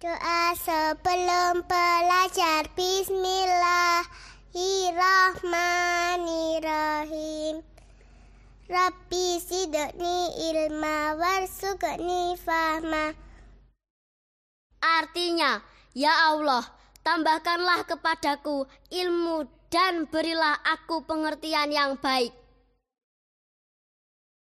Doa sebelum belajar. Bismillahirrahmanirrahim Rabbi sidni ilma warsugni fahma. Artinya, Ya Allah, tambahkanlah kepadaku ilmu dan berilah aku pengertian yang baik.